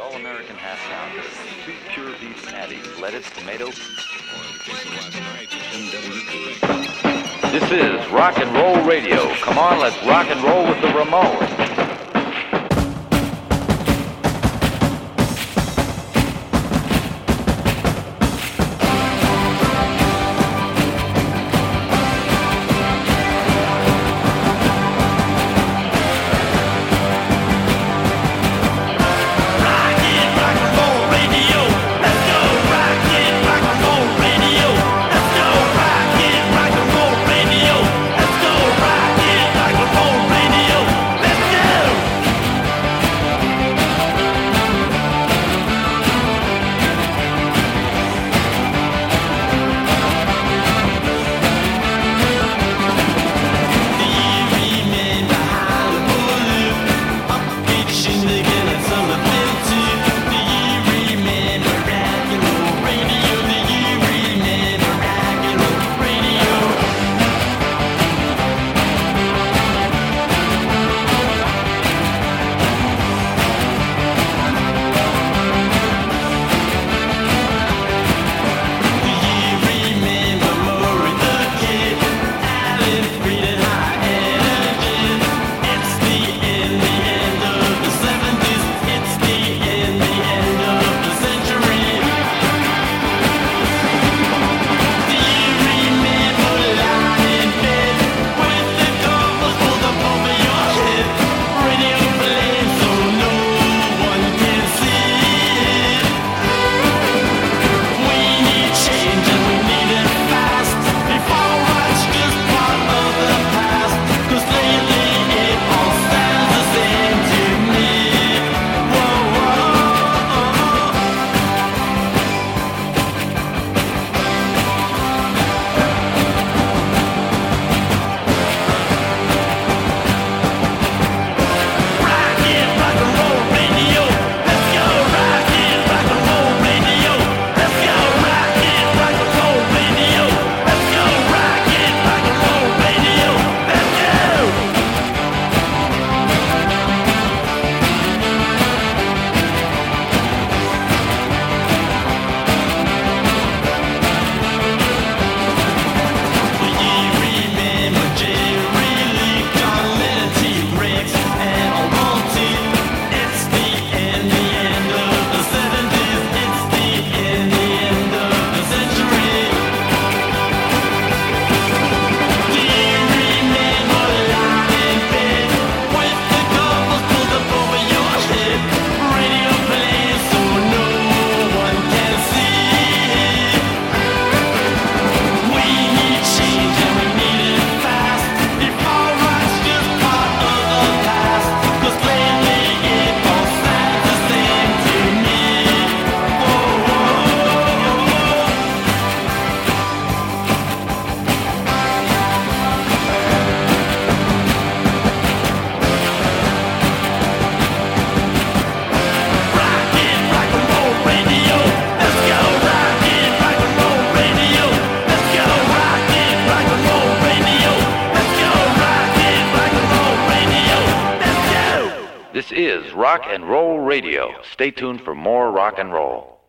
all-American half pounder, two pure beef patties, lettuce, tomato. This is rock and roll radio. Come on, let's rock and roll with the Ramones. This is Rock and Roll Radio. Stay tuned for more rock and roll.